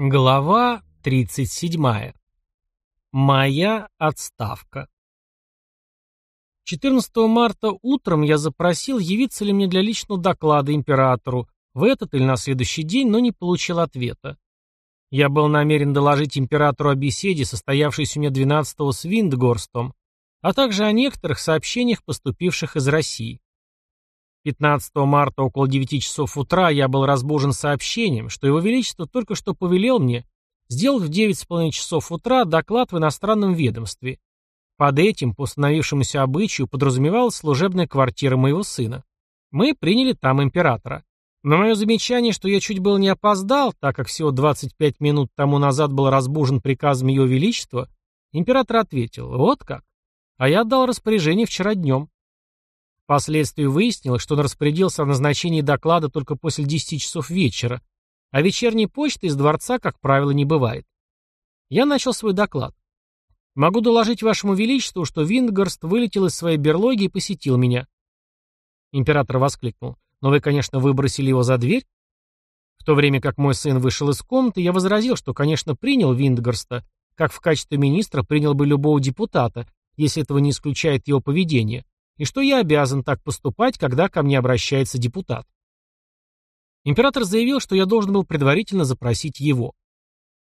Глава 37. Моя отставка. 14 марта утром я запросил, явиться ли мне для личного доклада императору в этот или на следующий день, но не получил ответа. Я был намерен доложить императору о беседе, состоявшейся у меня 12-го с Виндгорстом, а также о некоторых сообщениях, поступивших из России. 15 марта около 9 часов утра я был разбужен сообщением, что Его Величество только что повелел мне сделать в 9,5 часов утра доклад в иностранном ведомстве. Под этим, по установившемуся обычаю, подразумевалась служебная квартира моего сына. Мы приняли там императора. На мое замечание, что я чуть было не опоздал, так как всего 25 минут тому назад был разбужен приказом Его Величества, император ответил, вот как. А я отдал распоряжение вчера днем. Впоследствии выяснилось, что он распорядился о назначении доклада только после 10 часов вечера, а вечерней почты из дворца, как правило, не бывает. Я начал свой доклад. Могу доложить вашему величеству, что Виндгорст вылетел из своей берлоги и посетил меня. Император воскликнул. Но вы, конечно, выбросили его за дверь? В то время как мой сын вышел из комнаты, я возразил, что, конечно, принял Виндгорста, как в качестве министра принял бы любого депутата, если этого не исключает его поведение, и что я обязан так поступать, когда ко мне обращается депутат. Император заявил, что я должен был предварительно запросить его.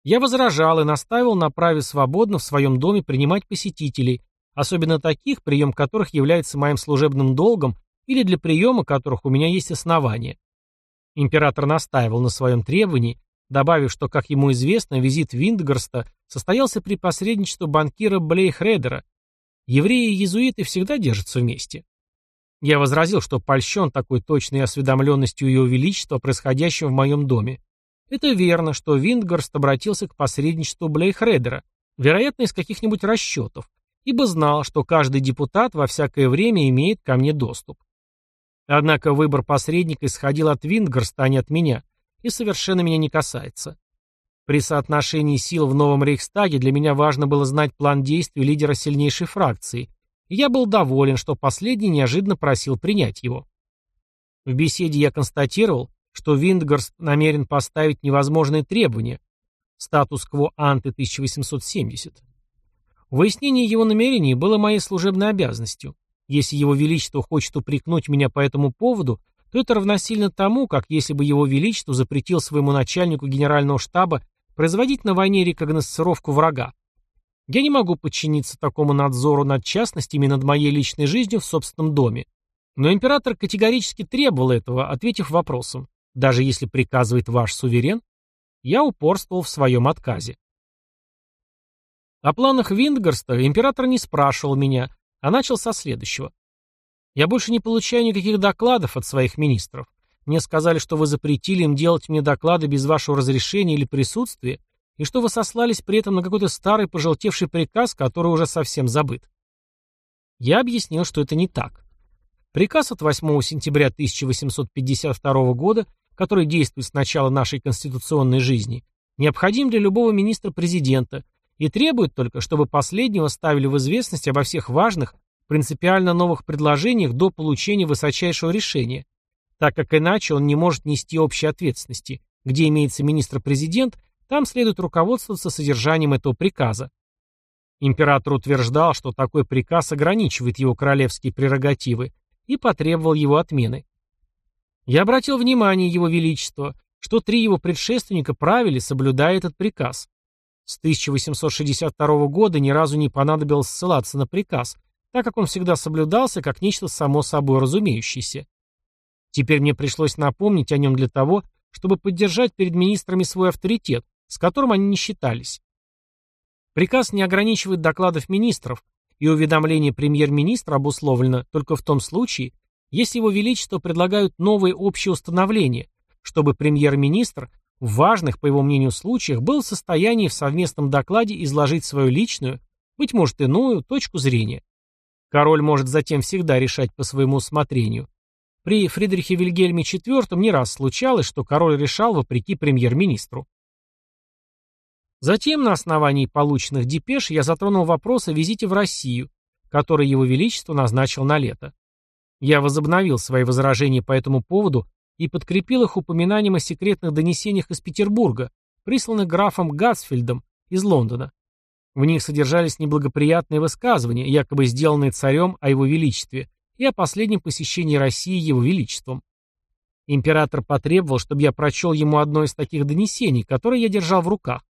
Я возражал и настаивал на праве свободно в своем доме принимать посетителей, особенно таких, прием которых является моим служебным долгом или для приема которых у меня есть основания. Император настаивал на своем требовании, добавив, что, как ему известно, визит Виндгарста состоялся при посредничестве банкира Блейхредера, Евреи и иезуиты всегда держатся вместе. Я возразил, что польщен такой точной осведомленностью Ее Величества о происходящем в моем доме. Это верно, что Виндгарст обратился к посредничеству Блейхредера, вероятно, из каких-нибудь расчетов, ибо знал, что каждый депутат во всякое время имеет ко мне доступ. Однако выбор посредника исходил от Виндгарста, а не от меня, и совершенно меня не касается. При соотношении сил в новом Рейхстаге для меня важно было знать план действий лидера сильнейшей фракции, и я был доволен, что последний неожиданно просил принять его. В беседе я констатировал, что Виндгарст намерен поставить невозможные требования, статус-кво анты 1870. Выяснение его намерений было моей служебной обязанностью. Если его величество хочет упрекнуть меня по этому поводу, то это равносильно тому, как если бы его величество запретил своему начальнику генерального штаба производить на войне рекогносцировку врага. Я не могу подчиниться такому надзору над частностями над моей личной жизнью в собственном доме. Но император категорически требовал этого, ответив вопросом, даже если приказывает ваш суверен, я упорствовал в своем отказе. О планах Виндгарста император не спрашивал меня, а начал со следующего. Я больше не получаю никаких докладов от своих министров. Мне сказали, что вы запретили им делать мне доклады без вашего разрешения или присутствия, и что вы сослались при этом на какой-то старый пожелтевший приказ, который уже совсем забыт. Я объяснил, что это не так. Приказ от 8 сентября 1852 года, который действует с начала нашей конституционной жизни, необходим для любого министра-президента и требует только, чтобы последнего ставили в известность обо всех важных, принципиально новых предложениях до получения высочайшего решения, так как иначе он не может нести общей ответственности. Где имеется министр-президент, там следует руководствоваться содержанием этого приказа. Император утверждал, что такой приказ ограничивает его королевские прерогативы и потребовал его отмены. Я обратил внимание Его Величества, что три его предшественника правили, соблюдая этот приказ. С 1862 года ни разу не понадобилось ссылаться на приказ, так как он всегда соблюдался как нечто само собой разумеющееся. Теперь мне пришлось напомнить о нем для того, чтобы поддержать перед министрами свой авторитет, с которым они не считались. Приказ не ограничивает докладов министров, и уведомление премьер-министра обусловлено только в том случае, если его величество предлагают новые общие установления, чтобы премьер-министр в важных, по его мнению, случаях был в состоянии в совместном докладе изложить свою личную, быть может иную, точку зрения. Король может затем всегда решать по своему усмотрению, при Фридрихе Вильгельме IV не раз случалось, что король решал вопреки премьер-министру. Затем, на основании полученных депеш, я затронул вопрос о визите в Россию, который его величество назначил на лето. Я возобновил свои возражения по этому поводу и подкрепил их упоминанием о секретных донесениях из Петербурга, присланных графом Гатсфельдом из Лондона. В них содержались неблагоприятные высказывания, якобы сделанные царем о его величестве, и о последнем посещении России его величеством. Император потребовал, чтобы я прочел ему одно из таких донесений, которое я держал в руках.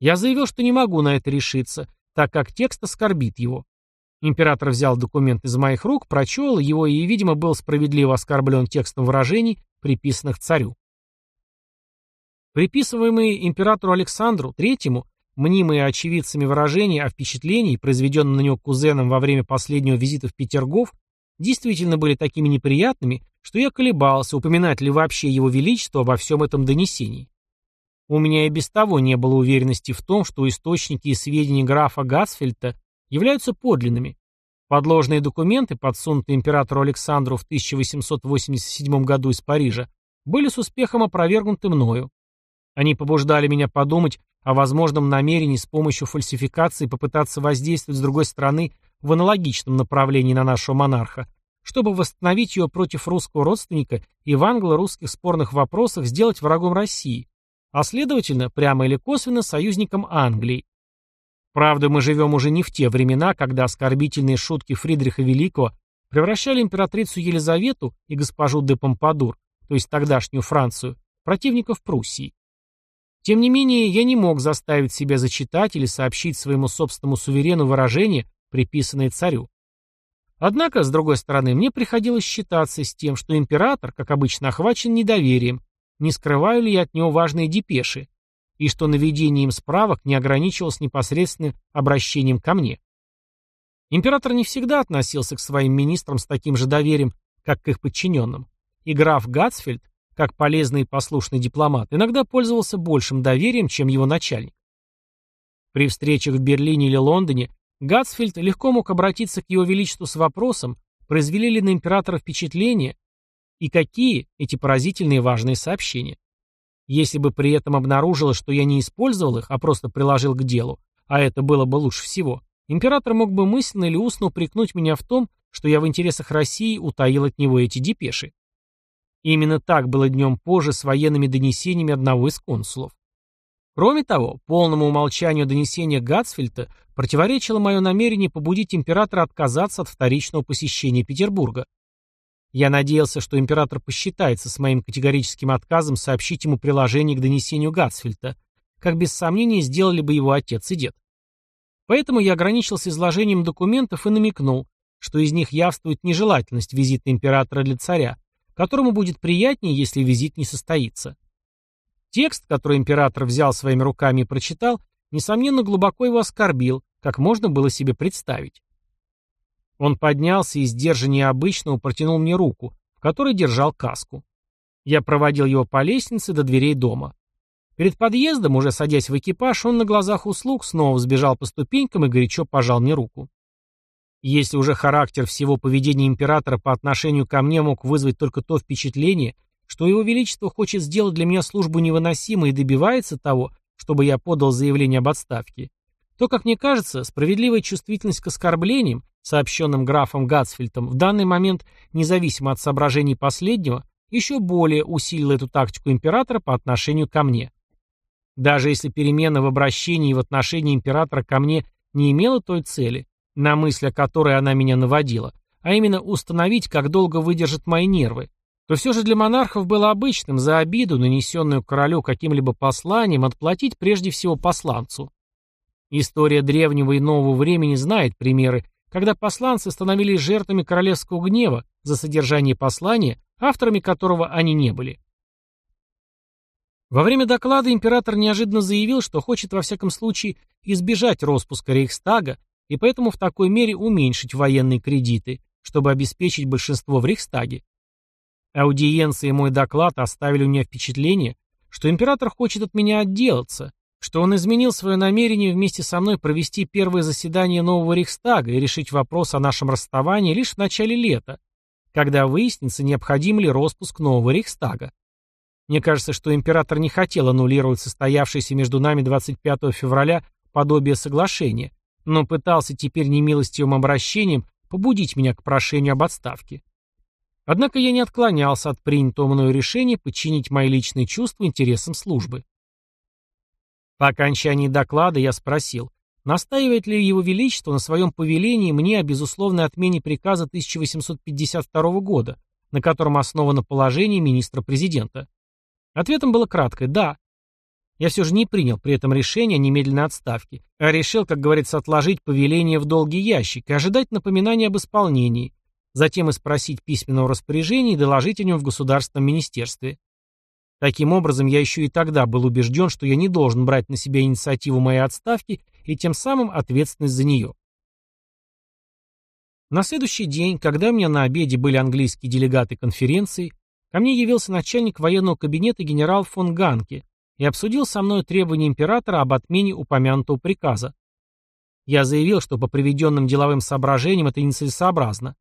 Я заявил, что не могу на это решиться, так как текст оскорбит его. Император взял документ из моих рук, прочел его и, видимо, был справедливо оскорблен текстом выражений, приписанных царю. Приписываемые императору Александру III мнимые очевидцами выражения о впечатлении, произведенном на него кузеном во время последнего визита в Петергоф, действительно были такими неприятными, что я колебался, упоминать ли вообще его величество во всем этом донесении. У меня и без того не было уверенности в том, что источники и сведения графа Гасфельта являются подлинными. Подложные документы, подсунутые императору Александру в 1887 году из Парижа, были с успехом опровергнуты мною. Они побуждали меня подумать о возможном намерении с помощью фальсификации попытаться воздействовать с другой стороны в аналогичном направлении на нашего монарха, чтобы восстановить ее против русского родственника и в англо-русских спорных вопросах сделать врагом России, а следовательно, прямо или косвенно, союзником Англии. Правда, мы живем уже не в те времена, когда оскорбительные шутки Фридриха Великого превращали императрицу Елизавету и госпожу де Помпадур, то есть тогдашнюю Францию, противников Пруссии. Тем не менее, я не мог заставить себя зачитать или сообщить своему собственному суверену выражение, приписанное царю. Однако, с другой стороны, мне приходилось считаться с тем, что император, как обычно, охвачен недоверием, не скрываю ли я от него важные депеши, и что наведение им справок не ограничивалось непосредственным обращением ко мне. Император не всегда относился к своим министрам с таким же доверием, как к их подчиненным, и граф Гатсфельд, как полезный и послушный дипломат, иногда пользовался большим доверием, чем его начальник. При встречах в Берлине или Лондоне Гатсфельд легко мог обратиться к его величеству с вопросом, произвели ли на императора впечатление и какие эти поразительные важные сообщения. Если бы при этом обнаружилось, что я не использовал их, а просто приложил к делу, а это было бы лучше всего, император мог бы мысленно или устно упрекнуть меня в том, что я в интересах России утаил от него эти депеши. именно так было днем позже с военными донесениями одного из консулов. Кроме того, полному умолчанию донесения Гатсфельда противоречило мое намерение побудить императора отказаться от вторичного посещения Петербурга. Я надеялся, что император посчитается с моим категорическим отказом сообщить ему приложение к донесению Гатсфельда, как без сомнения сделали бы его отец и дед. Поэтому я ограничился изложением документов и намекнул, что из них явствует нежелательность визита императора для царя, которому будет приятнее, если визит не состоится. Текст, который император взял своими руками и прочитал, несомненно, глубоко его оскорбил, как можно было себе представить. Он поднялся и, сдержаннее обычного, протянул мне руку, в которой держал каску. Я проводил его по лестнице до дверей дома. Перед подъездом, уже садясь в экипаж, он на глазах у слуг снова взбежал по ступенькам и горячо пожал мне руку. Если уже характер всего поведения императора по отношению ко мне мог вызвать только то впечатление, что его величество хочет сделать для меня службу невыносимой и добивается того, чтобы я подал заявление об отставке, то, как мне кажется, справедливая чувствительность к оскорблениям, сообщенным графом Гатсфельдом, в данный момент, независимо от соображений последнего, еще более усилила эту тактику императора по отношению ко мне. Даже если перемена в обращении и в отношении императора ко мне не имела той цели, на мысль о которой она меня наводила, а именно установить, как долго выдержат мои нервы, то все же для монархов было обычным за обиду, нанесенную королю каким-либо посланием, отплатить прежде всего посланцу. История древнего и нового времени знает примеры, когда посланцы становились жертвами королевского гнева за содержание послания, авторами которого они не были. Во время доклада император неожиданно заявил, что хочет во всяком случае избежать распуска Рейхстага и поэтому в такой мере уменьшить военные кредиты, чтобы обеспечить большинство в Рейхстаге. Аудиенция и мой доклад оставили у меня впечатление, что император хочет от меня отделаться, что он изменил свое намерение вместе со мной провести первое заседание нового Рейхстага и решить вопрос о нашем расставании лишь в начале лета, когда выяснится, необходим ли распуск нового Рейхстага. Мне кажется, что император не хотел аннулировать состоявшееся между нами 25 февраля подобие соглашения, но пытался теперь немилостивым обращением побудить меня к прошению об отставке. Однако я не отклонялся от принятого мною решения подчинить мои личные чувства интересам службы. По окончании доклада я спросил, настаивает ли Его Величество на своем повелении мне о безусловной отмене приказа 1852 года, на котором основано положение министра-президента. Ответом было краткое «да». Я все же не принял при этом решение о немедленной отставке, а решил, как говорится, отложить повеление в долгий ящик и ожидать напоминания об исполнении, затем и спросить письменного распоряжения и доложить о нем в Государственном министерстве. Таким образом, я еще и тогда был убежден, что я не должен брать на себя инициативу моей отставки и тем самым ответственность за нее. На следующий день, когда у меня на обеде были английские делегаты конференции, ко мне явился начальник военного кабинета генерал фон Ганке и обсудил со мной требования императора об отмене упомянутого приказа. Я заявил, что по приведенным деловым соображениям это нецелесообразно.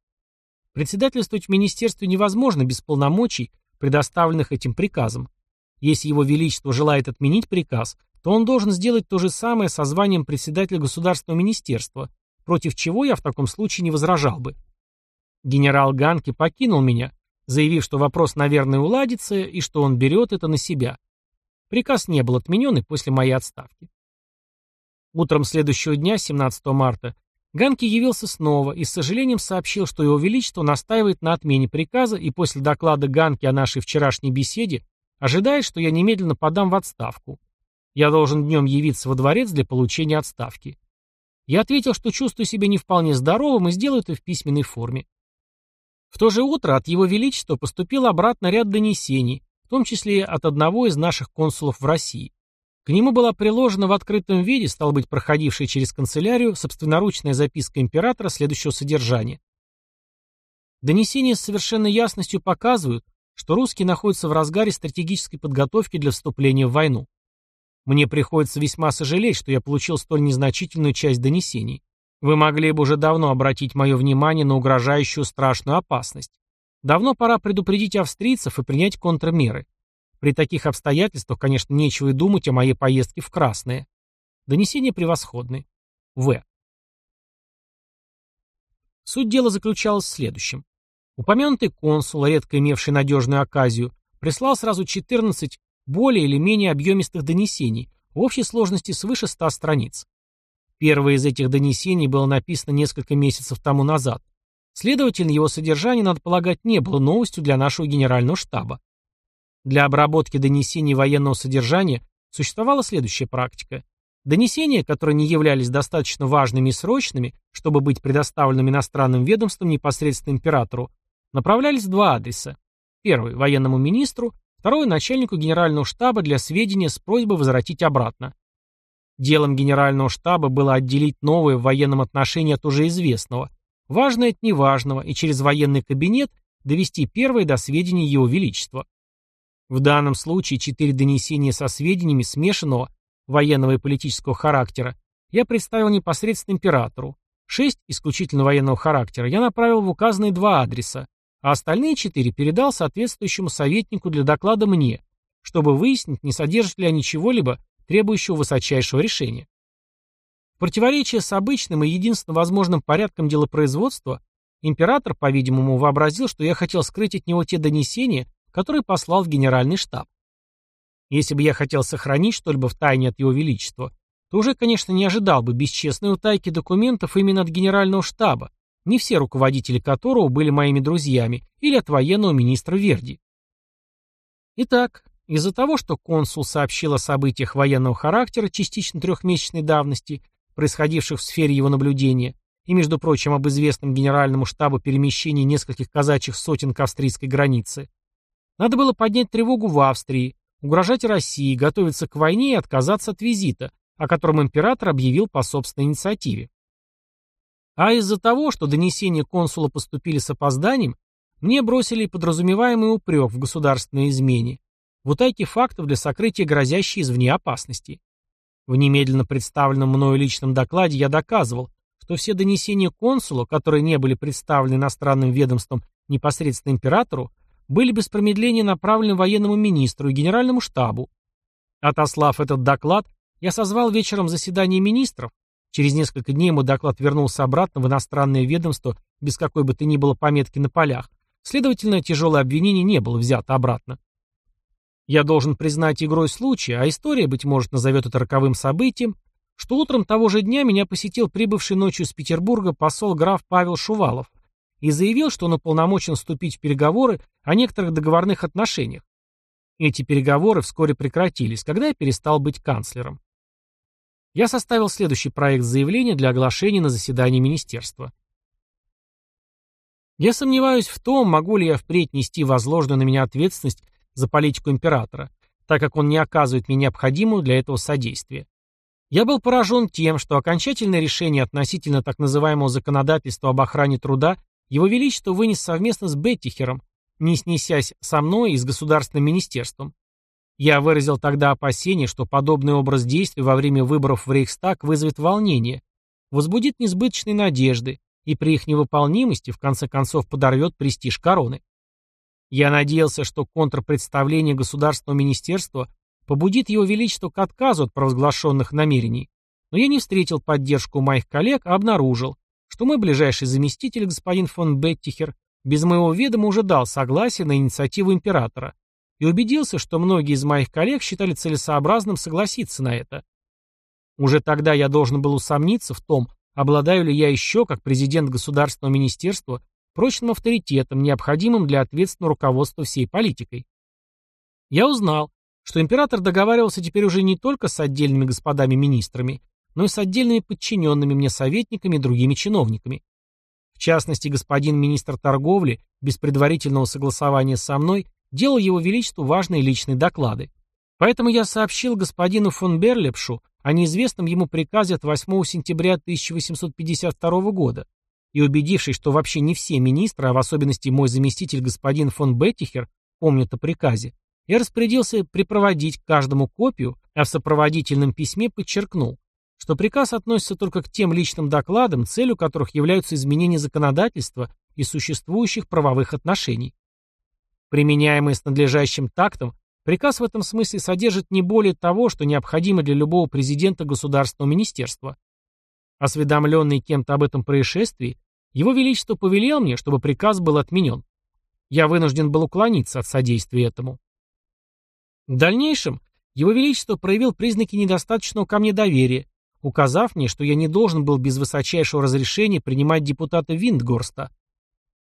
Председательствовать в министерстве невозможно без полномочий, предоставленных этим приказом. Если его величество желает отменить приказ, то он должен сделать то же самое со званием председателя государственного министерства, против чего я в таком случае не возражал бы. Генерал Ганки покинул меня, заявив, что вопрос, наверное, уладится и что он берет это на себя. Приказ не был отменен и после моей отставки. Утром следующего дня, 17 марта, Ганки явился снова и с сожалением сообщил, что его величество настаивает на отмене приказа и после доклада Ганки о нашей вчерашней беседе ожидает, что я немедленно подам в отставку. Я должен днем явиться во дворец для получения отставки. Я ответил, что чувствую себя не вполне здоровым и сделаю это в письменной форме. В то же утро от Его Величества поступил обратно ряд донесений, в том числе от одного из наших консулов в России. К нему была приложена в открытом виде, стал быть, проходившая через канцелярию, собственноручная записка императора следующего содержания. Донесения с совершенной ясностью показывают, что русские находятся в разгаре стратегической подготовки для вступления в войну. Мне приходится весьма сожалеть, что я получил столь незначительную часть донесений. Вы могли бы уже давно обратить мое внимание на угрожающую страшную опасность. Давно пора предупредить австрийцев и принять контрмеры. При таких обстоятельствах, конечно, нечего и думать о моей поездке в Красное. Донесение превосходны. В. Суть дела заключалась в следующем. Упомянутый консул, редко имевший надежную оказию, прислал сразу 14 более или менее объемистых донесений, в общей сложности свыше 100 страниц. Первое из этих донесений было написано несколько месяцев тому назад. Следовательно, его содержание, надо полагать, не было новостью для нашего генерального штаба. Для обработки донесений военного содержания существовала следующая практика. Донесения, которые не являлись достаточно важными и срочными, чтобы быть предоставленными иностранным ведомством непосредственно императору, направлялись в два адреса. Первый – военному министру, Второе – начальнику генерального штаба для сведения с просьбой возвратить обратно. Делом генерального штаба было отделить новое в военном отношении от уже известного, важное от неважного, и через военный кабинет довести первое до сведения Его Величества. В данном случае четыре донесения со сведениями смешанного военного и политического характера я представил непосредственно императору. Шесть исключительно военного характера я направил в указанные два адреса, а остальные четыре передал соответствующему советнику для доклада мне, чтобы выяснить, не содержат ли они чего-либо, требующего высочайшего решения. В противоречие с обычным и единственно возможным порядком делопроизводства, император, по-видимому, вообразил, что я хотел скрыть от него те донесения, которые послал в генеральный штаб. Если бы я хотел сохранить что-либо в тайне от его величества, то уже, конечно, не ожидал бы бесчестной утайки документов именно от генерального штаба, не все руководители которого были моими друзьями, или от военного министра Верди. Итак, из-за того, что консул сообщил о событиях военного характера частично трехмесячной давности, происходивших в сфере его наблюдения, и, между прочим, об известном генеральному штабу перемещении нескольких казачьих сотен к австрийской границе, надо было поднять тревогу в Австрии, угрожать России, готовиться к войне и отказаться от визита, о котором император объявил по собственной инициативе. А из-за того, что донесения консула поступили с опозданием, мне бросили подразумеваемый упрек в государственной измене, в утайке фактов для сокрытия грозящей извне опасности. В немедленно представленном мною личном докладе я доказывал, что все донесения консула, которые не были представлены иностранным ведомством непосредственно императору, были без промедления направлены военному министру и генеральному штабу. Отослав этот доклад, я созвал вечером заседание министров, Через несколько дней мой доклад вернулся обратно в иностранное ведомство без какой бы то ни было пометки на полях. Следовательно, тяжелое обвинение не было взято обратно. Я должен признать игрой случая, а история, быть может, назовет это роковым событием, что утром того же дня меня посетил прибывший ночью из Петербурга посол граф Павел Шувалов и заявил, что он уполномочен вступить в переговоры о некоторых договорных отношениях. Эти переговоры вскоре прекратились, когда я перестал быть канцлером. Я составил следующий проект заявления для оглашения на заседании министерства. Я сомневаюсь в том, могу ли я впредь нести возложенную на меня ответственность за политику императора, так как он не оказывает мне необходимую для этого содействия. Я был поражен тем, что окончательное решение относительно так называемого законодательства об охране труда его Величество вынес совместно с Беттихером, не снесясь со мной и с Государственным министерством. Я выразил тогда опасение, что подобный образ действий во время выборов в Рейхстаг вызовет волнение, возбудит несбыточные надежды и при их невыполнимости в конце концов подорвет престиж короны. Я надеялся, что контрпредставление Государственного министерства побудит его величество к отказу от провозглашенных намерений, но я не встретил поддержку моих коллег, а обнаружил, что мой ближайший заместитель, господин фон Беттихер, без моего ведома уже дал согласие на инициативу императора и убедился, что многие из моих коллег считали целесообразным согласиться на это. Уже тогда я должен был усомниться в том, обладаю ли я еще, как президент Государственного министерства, прочным авторитетом, необходимым для ответственного руководства всей политикой. Я узнал, что император договаривался теперь уже не только с отдельными господами-министрами, но и с отдельными подчиненными мне советниками и другими чиновниками. В частности, господин министр торговли, без предварительного согласования со мной, делал его величеству важные личные доклады. Поэтому я сообщил господину фон Берлепшу о неизвестном ему приказе от 8 сентября 1852 года, и убедившись, что вообще не все министры, а в особенности мой заместитель господин фон Беттихер, помнят о приказе, я распорядился припроводить каждому копию, а в сопроводительном письме подчеркнул, что приказ относится только к тем личным докладам, целью которых являются изменения законодательства и существующих правовых отношений. Применяемый с надлежащим тактом, приказ в этом смысле содержит не более того, что необходимо для любого президента государственного министерства. Осведомленный кем-то об этом происшествии, его Величество повелел мне, чтобы приказ был отменен. Я вынужден был уклониться от содействия этому. В дальнейшем Его Величество проявил признаки недостаточного ко мне доверия, указав мне, что я не должен был без высочайшего разрешения принимать депутата Виндгорста.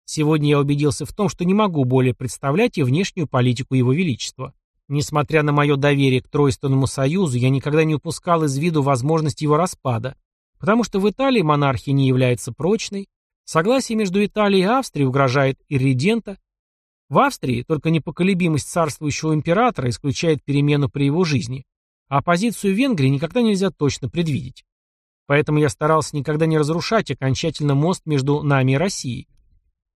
Сегодня я убедился в том, что не могу более представлять и внешнюю политику Его Величества. Несмотря на мое доверие к Тройственному Союзу, я никогда не упускал из виду возможность его распада, потому что в Италии монархия не является прочной, согласие между Италией и Австрией угрожает ирредента, в Австрии только непоколебимость царствующего императора исключает перемену при его жизни, а позицию Венгрии никогда нельзя точно предвидеть. Поэтому я старался никогда не разрушать окончательно мост между нами и Россией.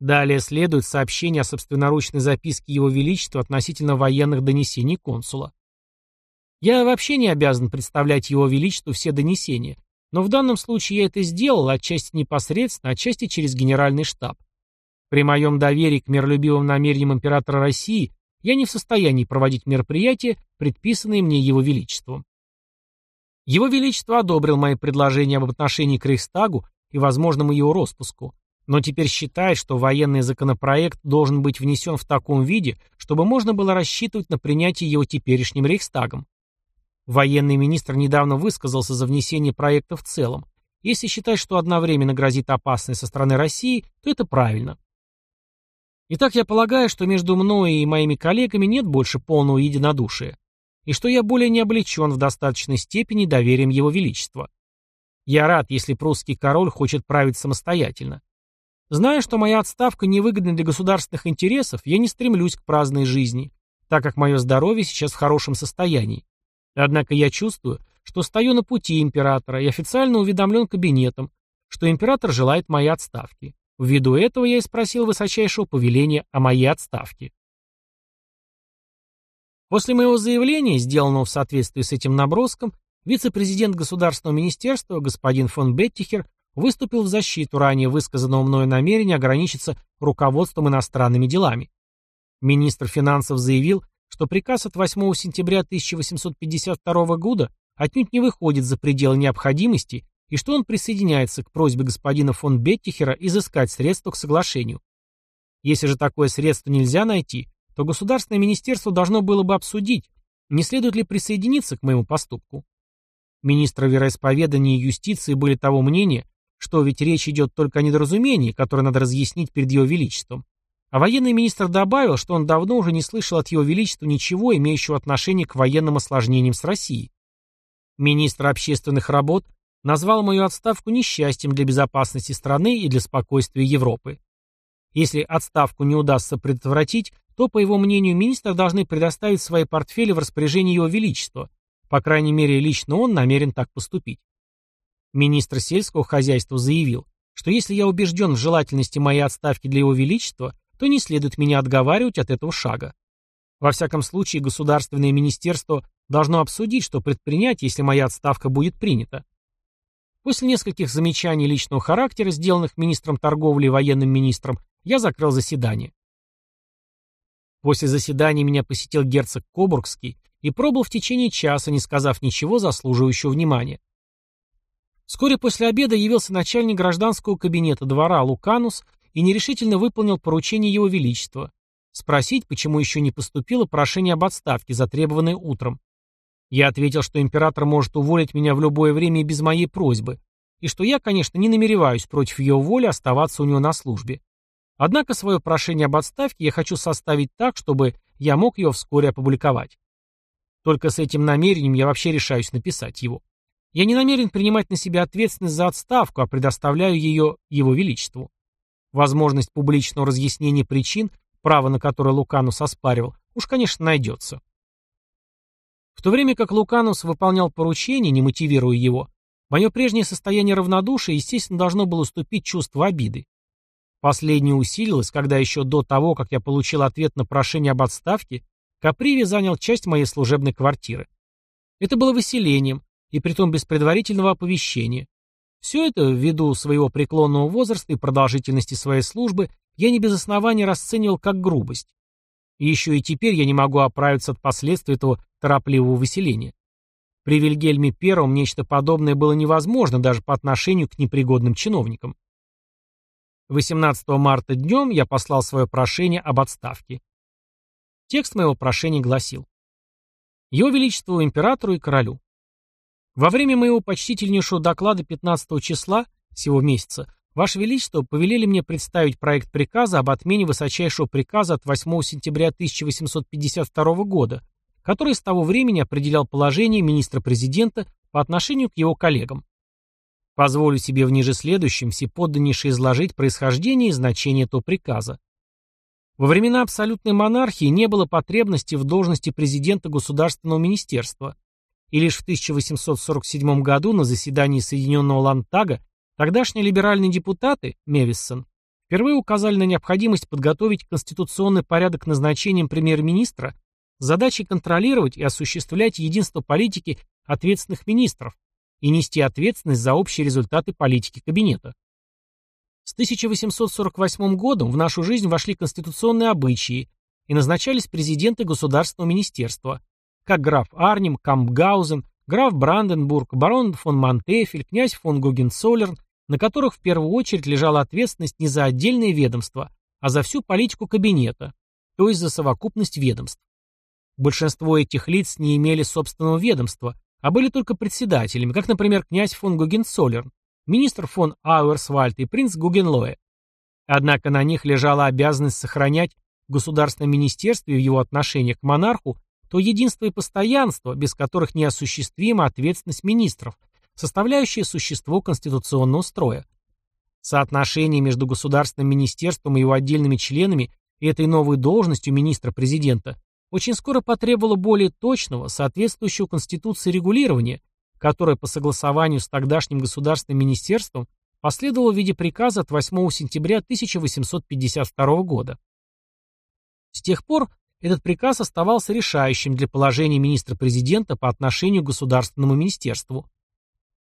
Далее следует сообщение о собственноручной записке Его Величества относительно военных донесений консула. Я вообще не обязан представлять Его Величеству все донесения, но в данном случае я это сделал, отчасти непосредственно, отчасти через генеральный штаб. При моем доверии к миролюбивым намерениям императора России я не в состоянии проводить мероприятия, предписанные мне Его Величеством. Его Величество одобрил мои предложения об отношении к Рейхстагу и возможному его распуску, но теперь считает, что военный законопроект должен быть внесен в таком виде, чтобы можно было рассчитывать на принятие его теперешним Рейхстагом. Военный министр недавно высказался за внесение проекта в целом. Если считать, что одновременно грозит опасность со стороны России, то это правильно. Итак, я полагаю, что между мной и моими коллегами нет больше полного единодушия, и что я более не облечен в достаточной степени доверием Его Величества. Я рад, если прусский король хочет править самостоятельно. Зная, что моя отставка невыгодна для государственных интересов, я не стремлюсь к праздной жизни, так как мое здоровье сейчас в хорошем состоянии. Однако я чувствую, что стою на пути императора и официально уведомлен кабинетом, что император желает моей отставки. Ввиду этого я и спросил высочайшего повеления о моей отставке. После моего заявления, сделанного в соответствии с этим наброском, вице-президент Государственного министерства господин фон Беттихер выступил в защиту ранее высказанного мною намерения ограничиться руководством иностранными делами. Министр финансов заявил, что приказ от 8 сентября 1852 года отнюдь не выходит за пределы необходимости и что он присоединяется к просьбе господина фон Беттихера изыскать средства к соглашению. Если же такое средство нельзя найти, то Государственное министерство должно было бы обсудить, не следует ли присоединиться к моему поступку. Министры вероисповедания и юстиции были того мнения, что ведь речь идет только о недоразумении, которое надо разъяснить перед его величеством. А военный министр добавил, что он давно уже не слышал от его величества ничего, имеющего отношение к военным осложнениям с Россией. Министр общественных работ назвал мою отставку несчастьем для безопасности страны и для спокойствия Европы. Если отставку не удастся предотвратить, то, по его мнению, министры должны предоставить свои портфели в распоряжение его величества. По крайней мере, лично он намерен так поступить. Министр сельского хозяйства заявил, что если я убежден в желательности моей отставки для его величества, то не следует меня отговаривать от этого шага. Во всяком случае, государственное министерство должно обсудить, что предпринять, если моя отставка будет принята. После нескольких замечаний личного характера, сделанных министром торговли и военным министром, я закрыл заседание. После заседания меня посетил герцог Кобургский и пробыл в течение часа, не сказав ничего заслуживающего внимания. Вскоре после обеда явился начальник гражданского кабинета двора Луканус и нерешительно выполнил поручение его величества спросить, почему еще не поступило прошение об отставке, затребованное утром. Я ответил, что император может уволить меня в любое время и без моей просьбы, и что я, конечно, не намереваюсь против ее воли оставаться у него на службе. Однако свое прошение об отставке я хочу составить так, чтобы я мог ее вскоре опубликовать. Только с этим намерением я вообще решаюсь написать его. Я не намерен принимать на себя ответственность за отставку, а предоставляю ее Его Величеству. Возможность публичного разъяснения причин, право на которое Луканус оспаривал, уж, конечно, найдется. В то время как Луканус выполнял поручение, не мотивируя его, мое прежнее состояние равнодушия, естественно, должно было уступить чувство обиды. Последнее усилилось, когда еще до того, как я получил ответ на прошение об отставке, Каприви занял часть моей служебной квартиры. Это было выселением, и притом без предварительного оповещения. Все это, ввиду своего преклонного возраста и продолжительности своей службы, я не без основания расценивал как грубость. И еще и теперь я не могу оправиться от последствий этого торопливого выселения. При Вильгельме I нечто подобное было невозможно даже по отношению к непригодным чиновникам. 18 марта днем я послал свое прошение об отставке. Текст моего прошения гласил. Его Величеству Императору и Королю. Во время моего почтительнейшего доклада 15 числа сего месяца Ваше Величество повелели мне представить проект приказа об отмене высочайшего приказа от 8 сентября 1852 года, который с того времени определял положение министра-президента по отношению к его коллегам. Позволю себе в ниже следующем всеподданнейше изложить происхождение и значение этого приказа. Во времена абсолютной монархии не было потребности в должности президента государственного министерства, и лишь в 1847 году на заседании Соединенного Лантага тогдашние либеральные депутаты, Мевиссон, впервые указали на необходимость подготовить конституционный порядок назначением премьер-министра с задачей контролировать и осуществлять единство политики ответственных министров и нести ответственность за общие результаты политики кабинета. С 1848 годом в нашу жизнь вошли конституционные обычаи и назначались президенты государственного министерства, как граф Арнем, Кампгаузен, граф Бранденбург, барон фон Монтефель, князь фон Гогенцоллерн, на которых в первую очередь лежала ответственность не за отдельные ведомства, а за всю политику кабинета, то есть за совокупность ведомств. Большинство этих лиц не имели собственного ведомства, а были только председателями, как, например, князь фон Гогенцоллерн, министр фон Ауэрсвальд и принц Гугенлоэ. Однако на них лежала обязанность сохранять в государственном министерстве в его отношениях к монарху то единство и постоянство, без которых неосуществима ответственность министров, составляющие существо конституционного строя. Соотношение между государственным министерством и его отдельными членами и этой новой должностью министра-президента очень скоро потребовало более точного, соответствующего Конституции регулирования, которое по согласованию с тогдашним государственным министерством последовало в виде приказа от 8 сентября 1852 года. С тех пор этот приказ оставался решающим для положения министра-президента по отношению к государственному министерству.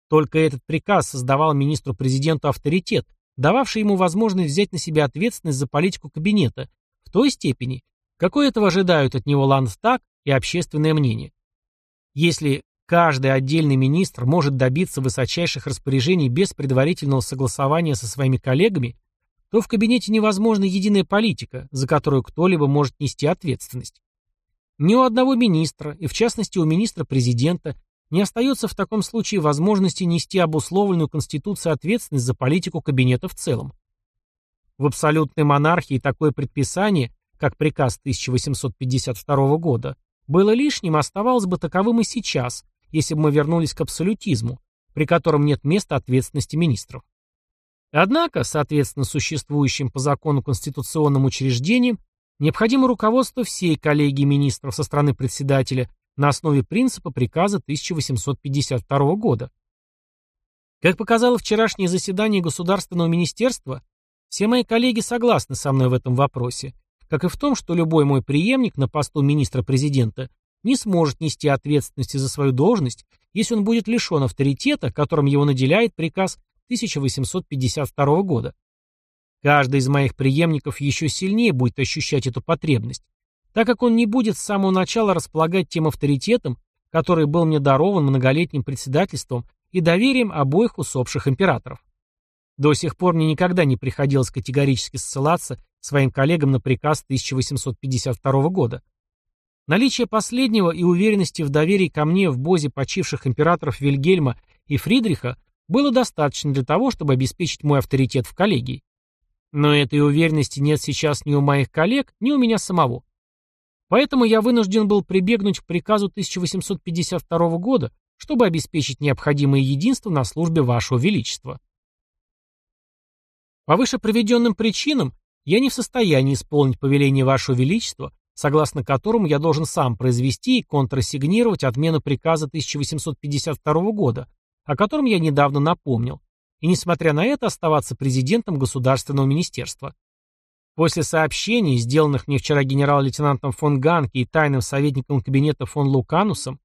Только этот приказ создавал министру-президенту авторитет, дававший ему возможность взять на себя ответственность за политику кабинета в той степени, какой этого ожидают от него Ландтаг и общественное мнение. Если каждый отдельный министр может добиться высочайших распоряжений без предварительного согласования со своими коллегами, то в кабинете невозможна единая политика, за которую кто-либо может нести ответственность. Ни у одного министра, и в частности у министра-президента, не остается в таком случае возможности нести обусловленную Конституцией ответственность за политику кабинета в целом. В абсолютной монархии такое предписание, как приказ 1852 года, было лишним, оставалось бы таковым и сейчас, если бы мы вернулись к абсолютизму, при котором нет места ответственности министров. Однако, соответственно существующим по закону конституционным учреждениям, необходимо руководство всей коллегии министров со стороны председателя на основе принципа приказа 1852 года. Как показало вчерашнее заседание Государственного министерства, все мои коллеги согласны со мной в этом вопросе, как и в том, что любой мой преемник на посту министра-президента не сможет нести ответственности за свою должность, если он будет лишен авторитета, которым его наделяет приказ 1852 года. Каждый из моих преемников еще сильнее будет ощущать эту потребность, так как он не будет с самого начала располагать тем авторитетом, который был мне дарован многолетним председательством и доверием обоих усопших императоров. До сих пор мне никогда не приходилось категорически ссылаться своим коллегам на приказ 1852 года. Наличие последнего и уверенности в доверии ко мне в бозе почивших императоров Вильгельма и Фридриха было достаточно для того, чтобы обеспечить мой авторитет в коллегии. Но этой уверенности нет сейчас ни у моих коллег, ни у меня самого. Поэтому я вынужден был прибегнуть к приказу 1852 года, чтобы обеспечить необходимое единство на службе Вашего Величества. По выше приведенным причинам я не в состоянии исполнить повеление Вашего Величества, согласно которому я должен сам произвести и контрасигнировать отмену приказа 1852 года, о котором я недавно напомнил, и, несмотря на это, оставаться президентом Государственного министерства. После сообщений, сделанных мне вчера генерал-лейтенантом фон Ганке и тайным советником кабинета фон Луканусом,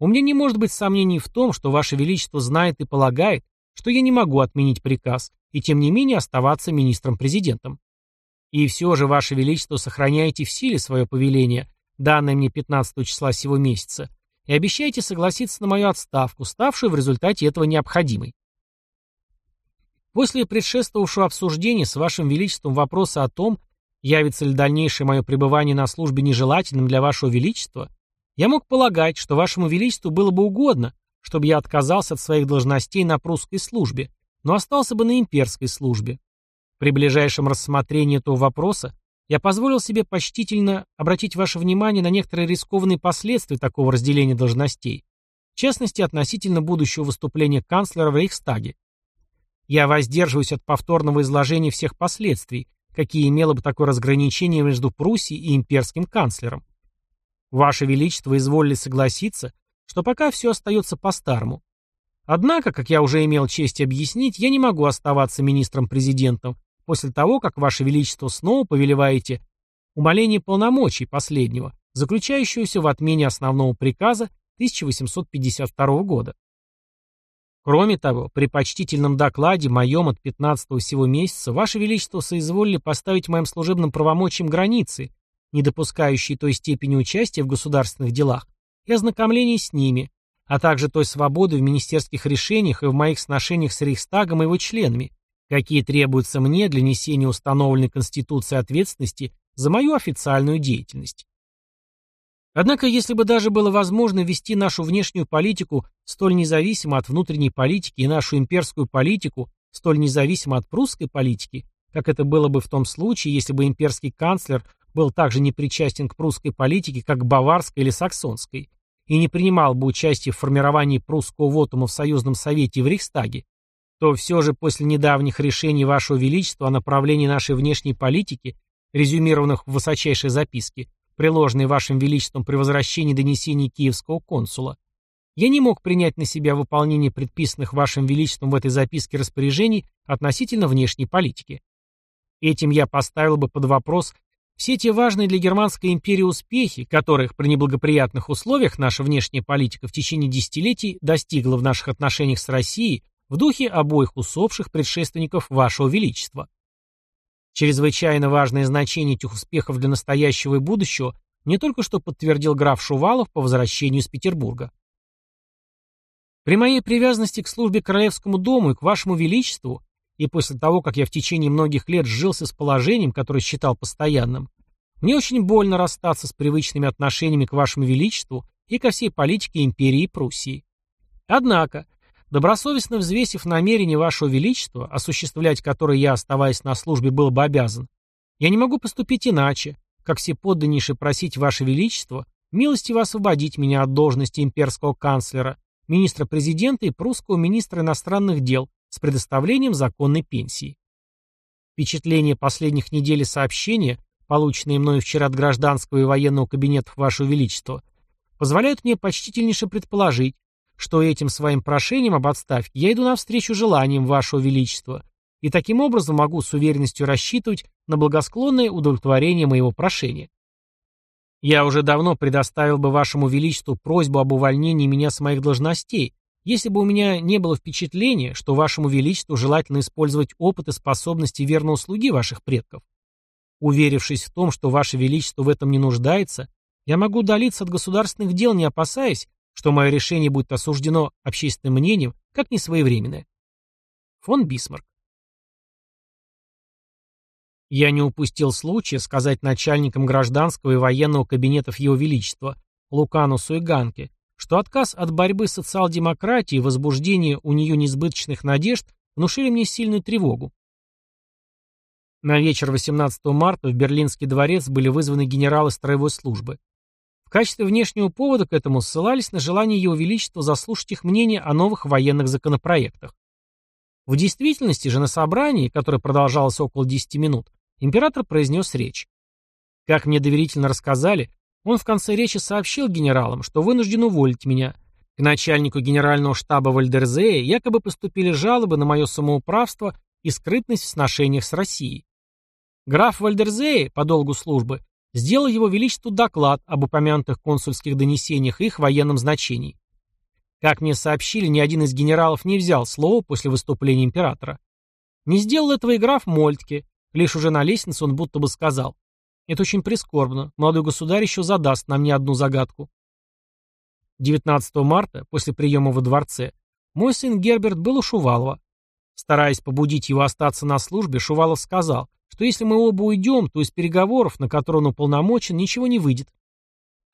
у меня не может быть сомнений в том, что Ваше Величество знает и полагает, что я не могу отменить приказ, и тем не менее оставаться министром-президентом. И все же, Ваше Величество, сохраняете в силе свое повеление, данное мне 15 числа сего месяца, и обещаете согласиться на мою отставку, ставшую в результате этого необходимой. После предшествовавшего обсуждения с Вашим Величеством вопроса о том, явится ли дальнейшее мое пребывание на службе нежелательным для Вашего Величества, я мог полагать, что Вашему Величеству было бы угодно, чтобы я отказался от своих должностей на прусской службе, но остался бы на имперской службе. При ближайшем рассмотрении этого вопроса я позволил себе почтительно обратить ваше внимание на некоторые рискованные последствия такого разделения должностей, в частности относительно будущего выступления канцлера в Рейхстаге. Я воздерживаюсь от повторного изложения всех последствий, какие имело бы такое разграничение между Пруссией и имперским канцлером. Ваше Величество изволили согласиться, что пока все остается по-старому. Однако, как я уже имел честь объяснить, я не могу оставаться министром-президентом после того, как Ваше Величество снова повелеваете умоление полномочий последнего, заключающегося в отмене основного приказа 1852 года. Кроме того, при почтительном докладе моем от 15 сего месяца Ваше Величество соизволили поставить моим служебным правомочиям границы, не допускающие той степени участия в государственных делах и ознакомления с ними, а также той свободы в министерских решениях и в моих сношениях с Рейхстагом и его членами, какие требуются мне для несения установленной Конституцией ответственности за мою официальную деятельность. Однако, если бы даже было возможно вести нашу внешнюю политику столь независимо от внутренней политики и нашу имперскую политику столь независимо от прусской политики, как это было бы в том случае, если бы имперский канцлер был также непричастен к прусской политике, как к баварской или саксонской, и не принимал бы участие в формировании прусского вотума в Союзном Совете и в Рейхстаге, то все же после недавних решений Вашего Величества о направлении нашей внешней политики, резюмированных в высочайшей записке, приложенной Вашим Величеством при возвращении донесений киевского консула, я не мог принять на себя выполнение предписанных Вашим Величеством в этой записке распоряжений относительно внешней политики. Этим я поставил бы под вопрос все те важные для Германской империи успехи, которых при неблагоприятных условиях наша внешняя политика в течение десятилетий достигла в наших отношениях с Россией в духе обоих усопших предшественников Вашего Величества. Чрезвычайно важное значение этих успехов для настоящего и будущего не только что подтвердил граф Шувалов по возвращению из Петербурга. При моей привязанности к службе Королевскому дому и к Вашему Величеству и после того, как я в течение многих лет сжился с положением, которое считал постоянным, мне очень больно расстаться с привычными отношениями к вашему величеству и ко всей политике империи Пруссии. Однако, добросовестно взвесив намерение вашего величества, осуществлять которое я, оставаясь на службе, был бы обязан, я не могу поступить иначе, как все подданнейше просить ваше величество милостиво освободить меня от должности имперского канцлера, министра президента и прусского министра иностранных дел с предоставлением законной пенсии. Впечатление последних недель сообщения, полученные мною вчера от гражданского и военного кабинетов Вашего Величества, позволяют мне почтительнейше предположить, что этим своим прошением об отставке я иду навстречу желаниям Вашего Величества и таким образом могу с уверенностью рассчитывать на благосклонное удовлетворение моего прошения. Я уже давно предоставил бы Вашему Величеству просьбу об увольнении меня с моих должностей, если бы у меня не было впечатления, что Вашему Величеству желательно использовать опыт и способности верного слуги ваших предков. Уверившись в том, что Ваше Величество в этом не нуждается, я могу удалиться от государственных дел, не опасаясь, что мое решение будет осуждено общественным мнением как несвоевременное. Фон Бисмарк. Я не упустил случая сказать начальникам гражданского и военного кабинетов Его Величества, Луканусу и Ганке, что отказ от борьбы с социал-демократией и возбуждение у нее несбыточных надежд внушили мне сильную тревогу. На вечер 18 марта в Берлинский дворец были вызваны генералы строевой службы. В качестве внешнего повода к этому ссылались на желание Его Величества заслушать их мнение о новых военных законопроектах. В действительности же на собрании, которое продолжалось около 10 минут, император произнес речь. Как мне доверительно рассказали, он в конце речи сообщил генералам, что вынужден уволить меня. К начальнику генерального штаба Вальдерзея якобы поступили жалобы на мое самоуправство и скрытность в сношениях с Россией. Граф Вальдерзея, по долгу службы, сделал его величеству доклад об упомянутых консульских донесениях и их военном значении. Как мне сообщили, ни один из генералов не взял слово после выступления императора. Не сделал этого и граф Мольтке, лишь уже на лестнице он будто бы сказал это очень прискорбно. Молодой государь еще задаст нам не одну загадку. 19 марта, после приема во дворце, мой сын Герберт был у Шувалова. Стараясь побудить его остаться на службе, Шувалов сказал, что если мы оба уйдем, то из переговоров, на которые он уполномочен, ничего не выйдет.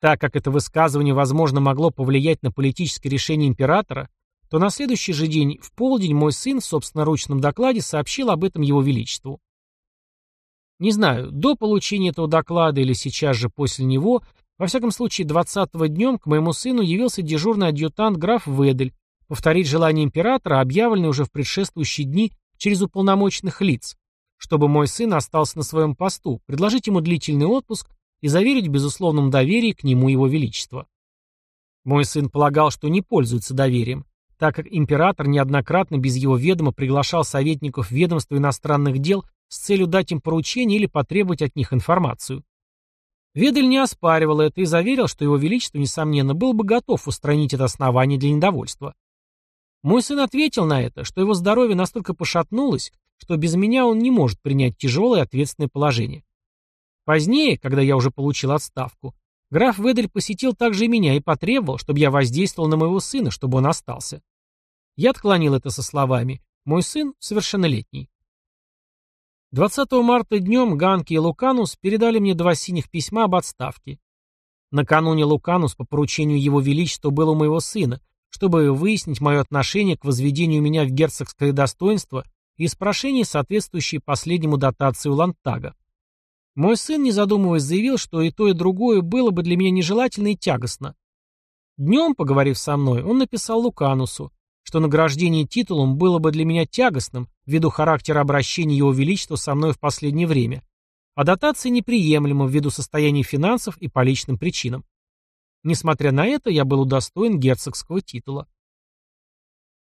Так как это высказывание, возможно, могло повлиять на политическое решение императора, то на следующий же день, в полдень, мой сын в собственноручном докладе сообщил об этом его величеству. Не знаю, до получения этого доклада или сейчас же после него, во всяком случае 20-го днем к моему сыну явился дежурный адъютант граф Ведель повторить желание императора, объявленное уже в предшествующие дни через уполномоченных лиц, чтобы мой сын остался на своем посту, предложить ему длительный отпуск и заверить в безусловном доверии к нему его величество. Мой сын полагал, что не пользуется доверием, так как император неоднократно без его ведома приглашал советников ведомства иностранных дел с целью дать им поручение или потребовать от них информацию. Ведель не оспаривал это и заверил, что его величество, несомненно, был бы готов устранить это основание для недовольства. Мой сын ответил на это, что его здоровье настолько пошатнулось, что без меня он не может принять тяжелое ответственное положение. Позднее, когда я уже получил отставку, граф Ведель посетил также и меня и потребовал, чтобы я воздействовал на моего сына, чтобы он остался. Я отклонил это со словами «Мой сын совершеннолетний». 20 марта днем Ганки и Луканус передали мне два синих письма об отставке. Накануне Луканус по поручению его величества был у моего сына, чтобы выяснить мое отношение к возведению меня в герцогское достоинство и с прошением, соответствующей последнему дотации у Лантага. Мой сын, не задумываясь, заявил, что и то, и другое было бы для меня нежелательно и тягостно. Днем, поговорив со мной, он написал Луканусу, что награждение титулом было бы для меня тягостным ввиду характера обращения Его Величества со мной в последнее время, а дотация неприемлема ввиду состояния финансов и по личным причинам. Несмотря на это, я был удостоен герцогского титула.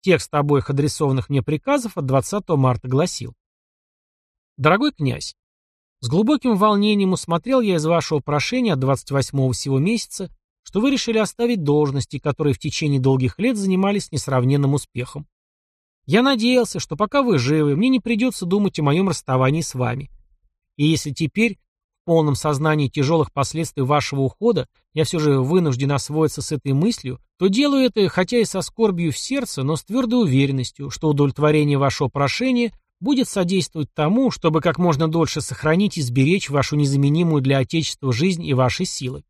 Текст обоих адресованных мне приказов от 20 марта гласил. «Дорогой князь, с глубоким волнением усмотрел я из вашего прошения от 28 сего месяца что вы решили оставить должности, которые в течение долгих лет занимались несравненным успехом. Я надеялся, что пока вы живы, мне не придется думать о моем расставании с вами. И если теперь, в полном сознании тяжелых последствий вашего ухода, я все же вынужден освоиться с этой мыслью, то делаю это, хотя и со скорбью в сердце, но с твердой уверенностью, что удовлетворение вашего прошения будет содействовать тому, чтобы как можно дольше сохранить и сберечь вашу незаменимую для Отечества жизнь и ваши силы.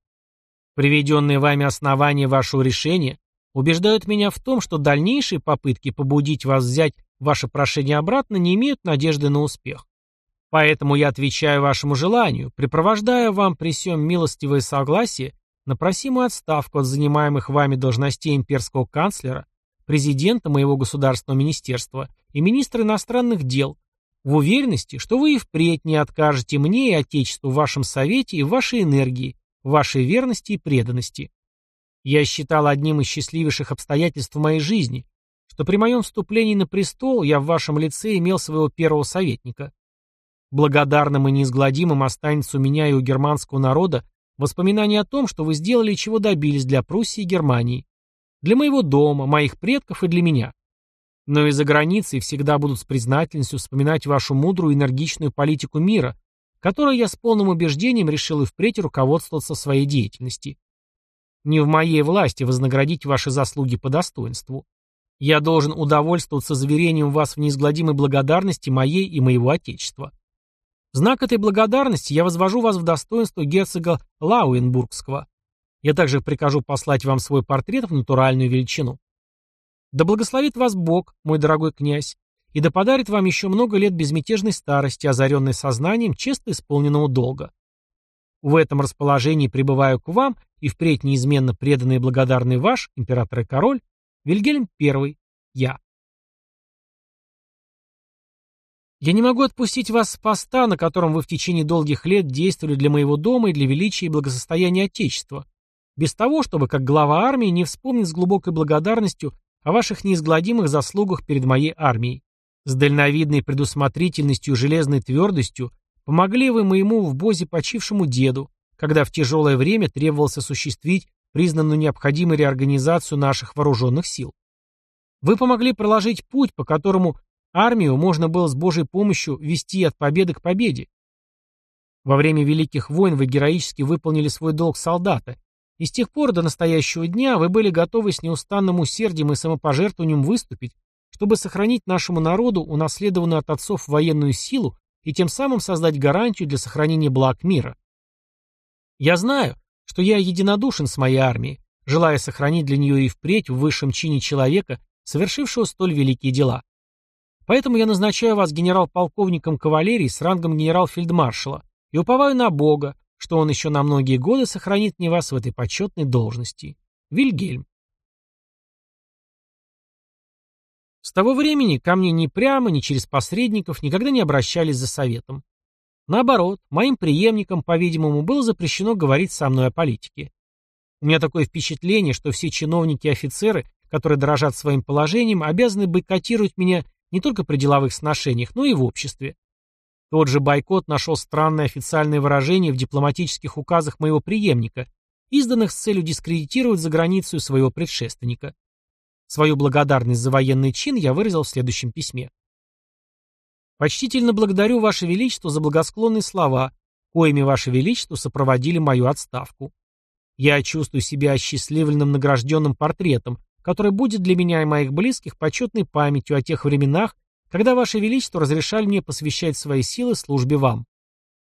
Приведенные вами основания вашего решения убеждают меня в том, что дальнейшие попытки побудить вас взять ваше прошение обратно не имеют надежды на успех. Поэтому я отвечаю вашему желанию, припровождая вам при всем милостивое согласие на просимую отставку от занимаемых вами должностей имперского канцлера, президента моего государственного министерства и министра иностранных дел, в уверенности, что вы и впредь не откажете мне и Отечеству в вашем совете и в вашей энергии, в вашей верности и преданности. Я считал одним из счастливейших обстоятельств моей жизни, что при моем вступлении на престол я в вашем лице имел своего первого советника. Благодарным и неизгладимым останется у меня и у германского народа воспоминание о том, что вы сделали и чего добились для Пруссии и Германии, для моего дома, моих предков и для меня. Но и за границей всегда будут с признательностью вспоминать вашу мудрую и энергичную политику мира, которой я с полным убеждением решил и впредь руководствоваться своей деятельности. Не в моей власти вознаградить ваши заслуги по достоинству. Я должен удовольствоваться заверением вас в неизгладимой благодарности моей и моего Отечества. Знак этой благодарности я возвожу вас в достоинство герцога Лауенбургского. Я также прикажу послать вам свой портрет в натуральную величину. Да благословит вас Бог, мой дорогой князь, и да подарит вам еще много лет безмятежной старости, озаренной сознанием честно исполненного долга. В этом расположении пребываю к вам и впредь неизменно преданный и благодарный ваш, император и король, Вильгельм I, я. Я не могу отпустить вас с поста, на котором вы в течение долгих лет действовали для моего дома и для величия и благосостояния Отечества, без того, чтобы, как глава армии, не вспомнить с глубокой благодарностью о ваших неизгладимых заслугах перед моей армией. С дальновидной предусмотрительностью и железной твердостью помогли вы моему в Бозе почившему деду, когда в тяжелое время требовалось осуществить признанную необходимой реорганизацию наших вооруженных сил. Вы помогли проложить путь, по которому армию можно было с Божьей помощью вести от победы к победе. Во время Великих войн вы героически выполнили свой долг солдата и с тех пор до настоящего дня вы были готовы с неустанным усердием и самопожертвованием выступить, чтобы сохранить нашему народу унаследованную от отцов военную силу и тем самым создать гарантию для сохранения благ мира. Я знаю, что я единодушен с моей армией, желая сохранить для нее и впредь в высшем чине человека, совершившего столь великие дела. Поэтому я назначаю вас генерал-полковником кавалерии с рангом генерал-фельдмаршала и уповаю на Бога, что он еще на многие годы сохранит мне вас в этой почетной должности. Вильгельм. С того времени ко мне ни прямо, ни через посредников никогда не обращались за советом. Наоборот, моим преемникам, по-видимому, было запрещено говорить со мной о политике. У меня такое впечатление, что все чиновники и офицеры, которые дорожат своим положением, обязаны бойкотировать меня не только при деловых сношениях, но и в обществе. Тот же бойкот нашел странное официальное выражение в дипломатических указах моего преемника, изданных с целью дискредитировать за границу своего предшественника. Свою благодарность за военный чин я выразил в следующем письме. «Почтительно благодарю Ваше Величество за благосклонные слова, коими Ваше Величество сопроводили мою отставку. Я чувствую себя осчастливленным награжденным портретом, который будет для меня и моих близких почетной памятью о тех временах, когда Ваше Величество разрешали мне посвящать свои силы службе вам.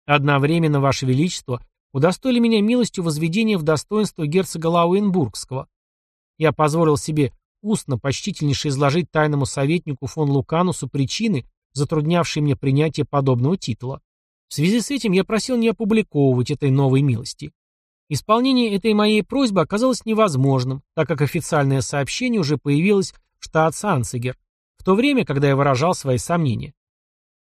Одновременно Ваше Величество удостоили меня милостью возведения в достоинство герцога Лауенбургского. Я позволил себе устно почтительнейше изложить тайному советнику фон Луканусу причины, затруднявшие мне принятие подобного титула. В связи с этим я просил не опубликовывать этой новой милости. Исполнение этой моей просьбы оказалось невозможным, так как официальное сообщение уже появилось в штат Сансегер, в то время, когда я выражал свои сомнения.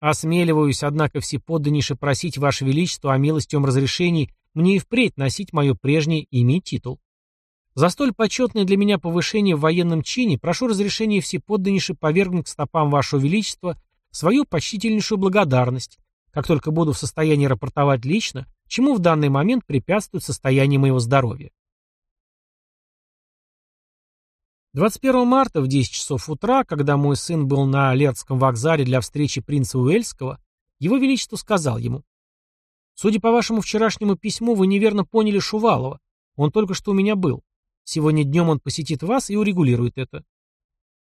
Осмеливаюсь, однако, всеподданнейше просить Ваше Величество о милостивом разрешении мне и впредь носить мое прежнее имя и титул. За столь почетное для меня повышение в военном чине прошу разрешения всеподданнейше повергнуть к стопам Вашего Величества свою почтительнейшую благодарность, как только буду в состоянии рапортовать лично, чему в данный момент препятствует состояние моего здоровья. 21 марта в 10 часов утра, когда мой сын был на Лердском вокзале для встречи принца Уэльского, его величество сказал ему, «Судя по вашему вчерашнему письму, вы неверно поняли Шувалова. Он только что у меня был. Сегодня днем он посетит вас и урегулирует это».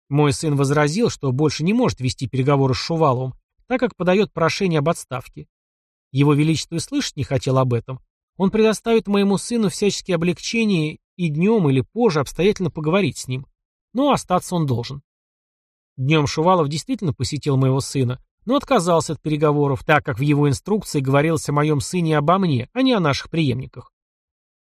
Мой сын возразил, что больше не может вести переговоры с Шуваловым, так как подает прошение об отставке. Его Величество и слышать не хотел об этом. Он предоставит моему сыну всяческие облегчения и днем или позже обстоятельно поговорить с ним. Но остаться он должен. Днем Шувалов действительно посетил моего сына, но отказался от переговоров, так как в его инструкции говорилось о моем сыне и обо мне, а не о наших преемниках.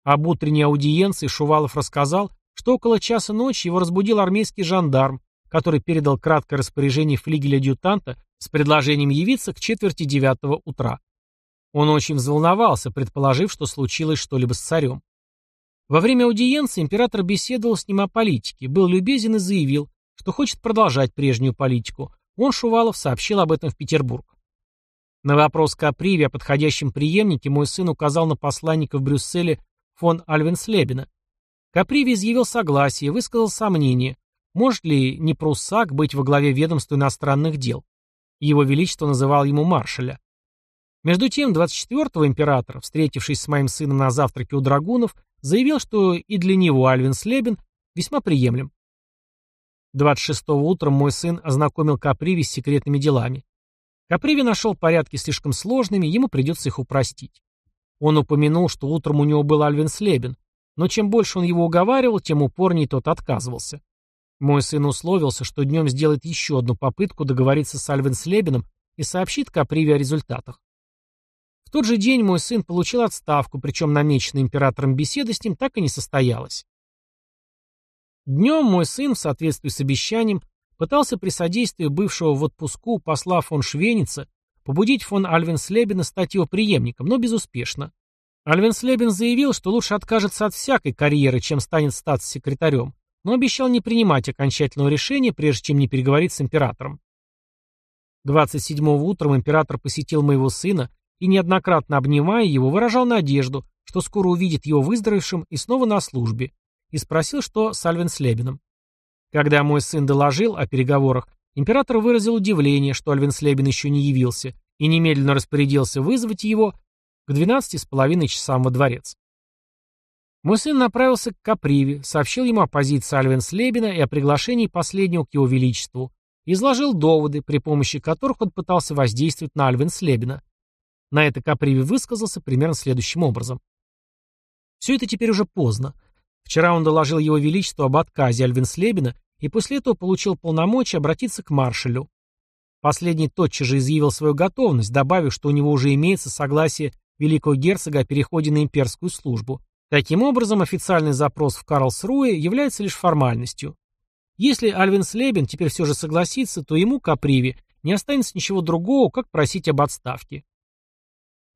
Об утренней аудиенции Шувалов рассказал, что около часа ночи его разбудил армейский жандарм, который передал краткое распоряжение флигеля-адъютанта с предложением явиться к четверти девятого утра. Он очень взволновался, предположив, что случилось что-либо с царем. Во время аудиенции император беседовал с ним о политике, был любезен и заявил, что хочет продолжать прежнюю политику. Он, Шувалов, сообщил об этом в Петербург. На вопрос Каприви о подходящем преемнике мой сын указал на посланника в Брюсселе фон Альвенслебена. Каприви изъявил согласие, высказал сомнение, может ли не пруссак быть во главе ведомства иностранных дел. Его Величество называл ему маршаля. Между тем, 24-го император, встретившись с моим сыном на завтраке у драгунов, заявил, что и для него Альвин Слебен весьма приемлем. 26-го утром мой сын ознакомил Каприви с секретными делами. Каприви нашел порядки слишком сложными, ему придется их упростить. Он упомянул, что утром у него был Альвин Слебен, но чем больше он его уговаривал, тем упорнее тот отказывался. Мой сын условился, что днем сделает еще одну попытку договориться с Альвин Слебеном и сообщит Каприви о результатах тот же день мой сын получил отставку, причем намеченная императором беседа с ним так и не состоялась. Днем мой сын, в соответствии с обещанием, пытался при содействии бывшего в отпуску посла фон Швеница побудить фон Альвенслебена стать его преемником, но безуспешно. Альвенслебен заявил, что лучше откажется от всякой карьеры, чем станет статс-секретарем, но обещал не принимать окончательного решения, прежде чем не переговорить с императором. 27-го утром император посетил моего сына и, неоднократно обнимая его, выражал надежду, что скоро увидит его выздоровевшим и снова на службе, и спросил, что с Альвенслебеном. Когда мой сын доложил о переговорах, император выразил удивление, что Альвенслебен еще не явился, и немедленно распорядился вызвать его к двенадцати с половиной часам во дворец. Мой сын направился к Каприве, сообщил ему о позиции Альвенслебена и о приглашении последнего к его величеству, изложил доводы, при помощи которых он пытался воздействовать на Альвенслебена. На это Каприви высказался примерно следующим образом. Все это теперь уже поздно. Вчера он доложил его величеству об отказе Альвинслебена и после этого получил полномочия обратиться к маршалю. Последний тотчас же изъявил свою готовность, добавив, что у него уже имеется согласие великого герцога о переходе на имперскую службу. Таким образом, официальный запрос в Карлсруэ является лишь формальностью. Если Альвин Слебен теперь все же согласится, то ему, Каприви, не останется ничего другого, как просить об отставке.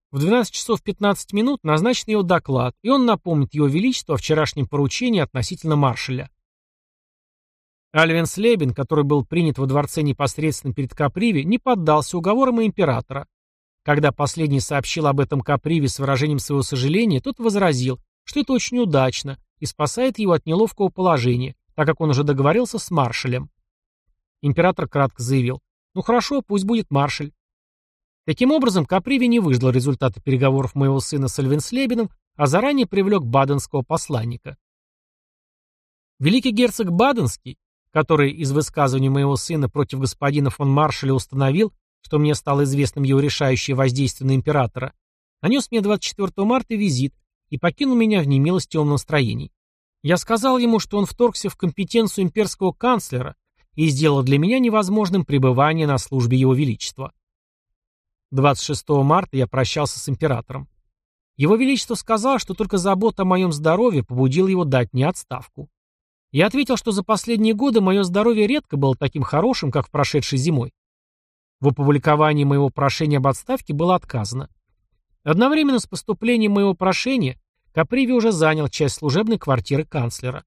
В 12 часов 15 минут назначен его доклад, и он напомнит его величеству о вчерашнем поручении относительно маршаля. Альвин Слебин, который был принят во дворце непосредственно перед Каприви, не поддался уговорам императора. Когда последний сообщил об этом Каприве с выражением своего сожаления, тот возразил, что это очень удачно и спасает его от неловкого положения, так как он уже договорился с маршалем. Император кратко заявил, ну хорошо, пусть будет маршаль. Таким образом, Каприви не выждал результаты переговоров моего сына с Альвенслебеном, а заранее привлек баденского посланника. Великий герцог Баденский, который из высказываний моего сына против господина фон Маршаля установил, что мне стало известным его решающее воздействие на императора, нанес мне 24 марта визит и покинул меня в немилостивом настроении. Я сказал ему, что он вторгся в компетенцию имперского канцлера и сделал для меня невозможным пребывание на службе его величества. 26 марта я прощался с императором. Его Величество сказал, что только забота о моем здоровье побудила его дать мне отставку. Я ответил, что за последние годы мое здоровье редко было таким хорошим, как в прошедшей зимой. В опубликовании моего прошения об отставке было отказано. Одновременно с поступлением моего прошения Каприви уже занял часть служебной квартиры канцлера.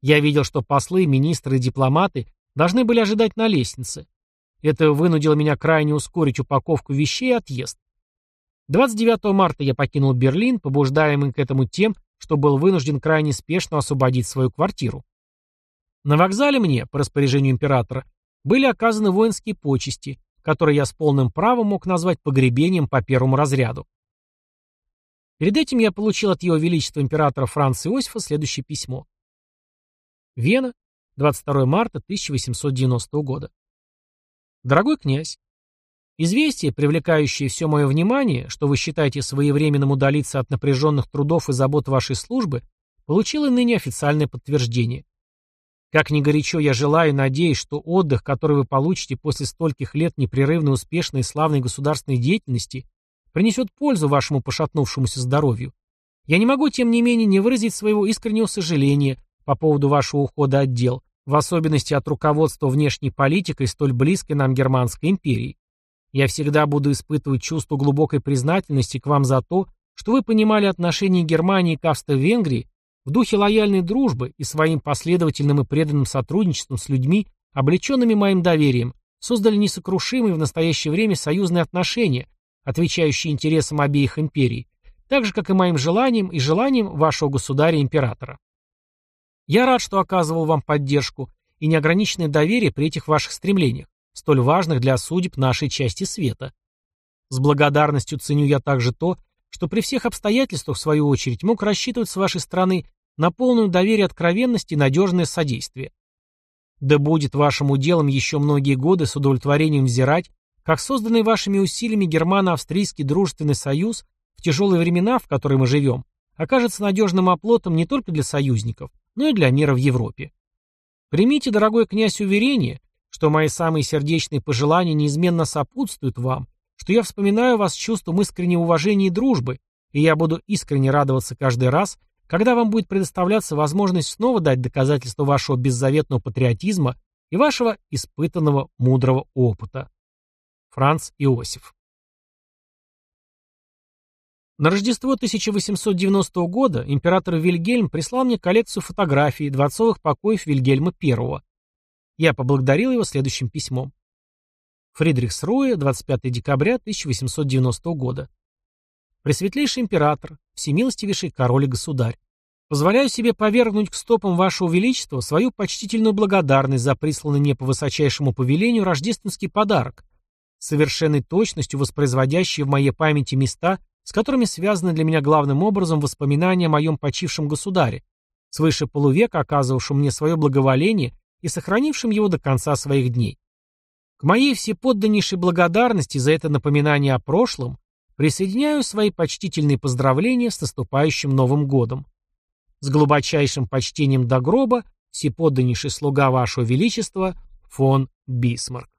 Я видел, что послы, министры и дипломаты должны были ожидать на лестнице. Это вынудило меня крайне ускорить упаковку вещей и отъезд. 29 марта я покинул Берлин, побуждаемый к этому тем, что был вынужден крайне спешно освободить свою квартиру. На вокзале мне, по распоряжению императора, были оказаны воинские почести, которые я с полным правом мог назвать погребением по первому разряду. Перед этим я получил от Его Величества императора Франца Иосифа следующее письмо. Вена, 22 марта 1890 года. Дорогой князь, Известие, привлекающее все мое внимание, что вы считаете своевременным удалиться от напряженных трудов и забот вашей службы, получило ныне официальное подтверждение. Как ни горячо я желаю и надеюсь, что отдых, который вы получите после стольких лет непрерывной успешной и славной государственной деятельности, принесет пользу вашему пошатнувшемуся здоровью. Я не могу, тем не менее, не выразить своего искреннего сожаления по поводу вашего ухода от дел, в особенности от руководства внешней политикой столь близкой нам Германской империи. Я всегда буду испытывать чувство глубокой признательности к вам за то, что вы понимали отношение Германии к Австро-Венгрии в духе лояльной дружбы и своим последовательным и преданным сотрудничеством с людьми, облеченными моим доверием, создали несокрушимые в настоящее время союзные отношения, отвечающие интересам обеих империй, так же, как и моим желаниям и желаниям вашего государя-императора. Я рад, что оказывал вам поддержку и неограниченное доверие при этих ваших стремлениях, столь важных для судеб нашей части света. С благодарностью ценю я также то, что при всех обстоятельствах, в свою очередь, мог рассчитывать с вашей стороны на полную доверие откровенность и надежное содействие. Да будет вашим уделом еще многие годы с удовлетворением взирать, как созданный вашими усилиями германо-австрийский дружественный союз в тяжелые времена, в которые мы живем, окажется надежным оплотом не только для союзников, но и для мира в Европе. Примите, дорогой князь, уверение, что мои самые сердечные пожелания неизменно сопутствуют вам, что я вспоминаю вас с чувством искреннего уважения и дружбы, и я буду искренне радоваться каждый раз, когда вам будет предоставляться возможность снова дать доказательство вашего беззаветного патриотизма и вашего испытанного мудрого опыта. Франц Иосиф на Рождество 1890 года император Вильгельм прислал мне коллекцию фотографий дворцовых покоев Вильгельма I. Я поблагодарил его следующим письмом. Фридрихсруэ, 25 декабря 1890 года. Пресветлейший император, всемилостивейший король и государь, позволяю себе повергнуть к стопам вашего величества свою почтительную благодарность за присланный мне по высочайшему повелению рождественский подарок, совершенной точностью воспроизводящий в моей памяти места – с которыми связаны для меня главным образом воспоминания о моем почившем государе, свыше полувека оказывавшем мне свое благоволение и сохранившим его до конца своих дней. К моей всеподданнейшей благодарности за это напоминание о прошлом присоединяю свои почтительные поздравления с наступающим Новым годом. С глубочайшим почтением до гроба всеподданнейший слуга вашего величества фон Бисмарк.